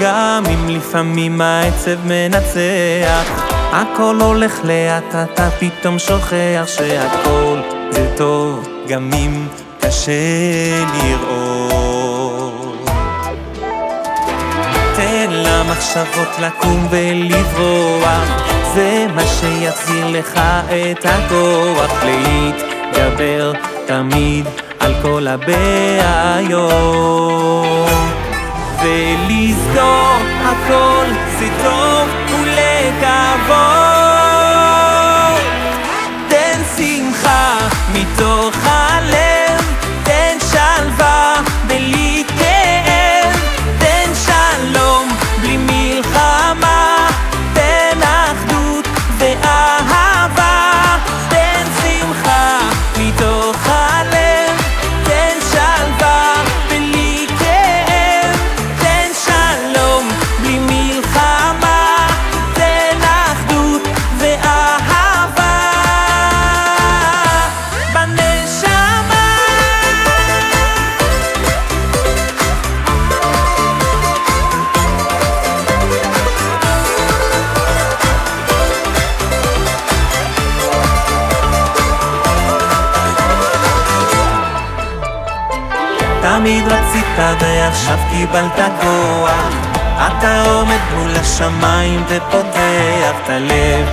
גם אם לפעמים העצב מנצח. הכל הולך לאט, אתה פתאום שוכח שהכל זה טוב גם אם קשה לראות. תן למחשבות לקום ולברוח זה מה שיחזיר לך את הכוח. להתגבר תמיד על כל הבעיות תמיד רצית ועכשיו קיבלת כוח. אתה עומד מול השמיים ופותח את הלב